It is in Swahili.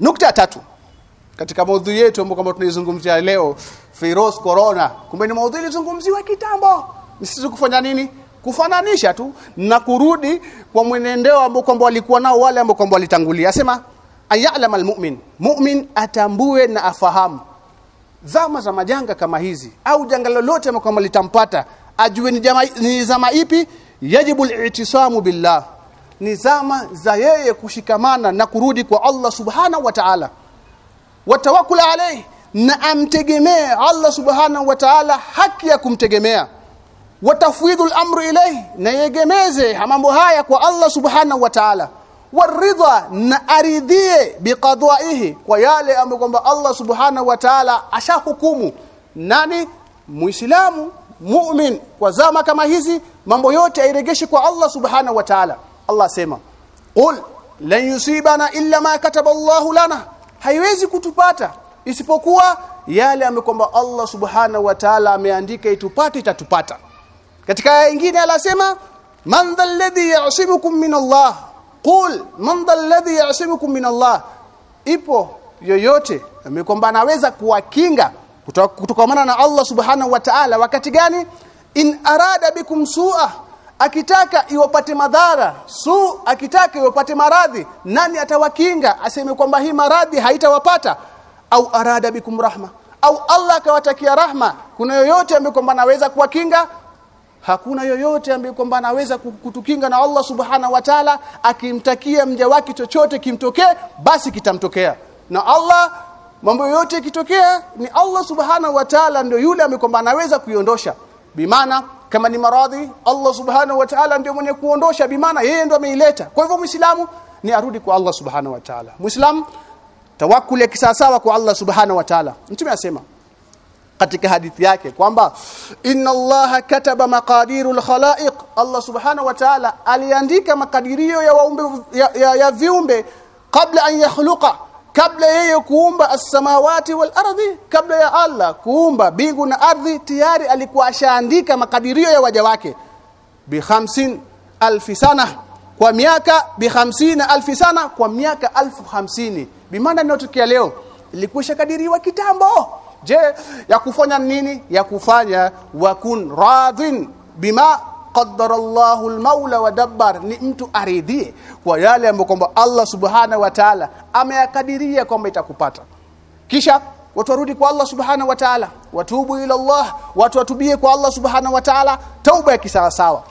nukta tatu katika maudhui yetu ambayo kama tunaizungumzia leo virus corona. Kumbe ni maudhui ilizungumziwa kitambo. Sisi kufanya nini? Kufananisha tu na kurudi kwa mwenendeo ambao kwamba walikuwa nao wale ambao kwamba walitangulia. Asema ayalama almu'min mu'min atambue na afahamu. Zama za majanga kama hizi au janga lolote ambalo kwamba litampata ajue ni, jama, ni zama ipi? Yajibu al-i'tisamu billah ni zama za yeye kushikamana na kurudi kwa Allah subhanahu wa ta'ala. Watawakkul alayhi na amtegemee Allah subhanahu wa ta'ala haki ya kumtegemea. Watafwidhul amru ilayhi na yegemeze mambo haya kwa Allah subhanahu wa ta'ala. Waridha na aridhie biqadwaihi kwa yale ambayo kwamba Allah subhanahu wa ta'ala ashahukumu. Nani? Muislamu mu'min. Kwa zama kama hizi mambo yote airegeshi kwa Allah subhanahu wa ta'ala Allah sema qul lan yusibana illa ma kataba Allahu lana. Haiwezi kutupata isipokuwa yale amekwamba Allah subhanahu wa ta'ala ameandika itupate itatupata. Katika aya nyingine alasema man dhalladhi ya'simukum min Allah. Qul man dhalladhi ya'simukum min Allah. Ipo yoyote amekwamba anaweza kuwakinga kutokamana na Allah subhanahu wa ta'ala wakati gani? In arada bikum su'a akitaka iwapate madhara su akitaka iwapate maradhi nani atawakinga? Aseme kwamba hii maradhi haitawapata. Au arada bikum rahma. Au Allah akawatakia rahma. Kuna yoyote ambaye kwamba anaweza kuwakinga? Hakuna yoyote ambaye kwamba anaweza kutukinga na Allah subhana wa ta'ala. Akimtakia mja wake chochote kimtokee basi kitamtokea. Na Allah mambo yote ikitokea ni Allah subhana wa ta'ala ndio yule ambaye kwamba anaweza kuiondosha. Bimaana kama ni maradhi Allah subhanahu wa ta'ala ndio mwenye kuondosha bimana yeye ndio ameileta. Kwa hivyo muislamu ni arudi kwa Allah subhanahu wa ta'ala. Muislamu tawakkul ya kisawasawa kwa Allah subhanahu wa ta'ala. Mtume asema katika hadithi yake kwamba inna allaha kataba maqadirul khalaiq. Allah subhanahu wa ta'ala aliandika makadirio ya waumbe ya, ya, ya viumbe kabla an yakhluqa kabla yeye kuumba as-samawati wal ardhi kabla ya Allah kuumba bingu na ardhi tayari alikuwa ashaandika makadirio ya waja wake. Bi 50 alf sana kwa miaka bi 50 alf sana kwa miaka alfu hamsini bimaana inayotokea leo ilikuwa kadiriwa kitambo. Je ya kufanya nini? Ya kufanya wakun radhin bima qaddara Allahu al-maula wa dabbar. Ni mtu aridhie kwa yale ambayo kwamba Allah subhanahu wa ta'ala ameyakadiria kwamba itakupata. Kisha watu warudi kwa Allah subhanahu wa ta'ala watubu ila Allah watu watubie kwa Allah subhanahu wa ta'ala tauba ya kisawasawa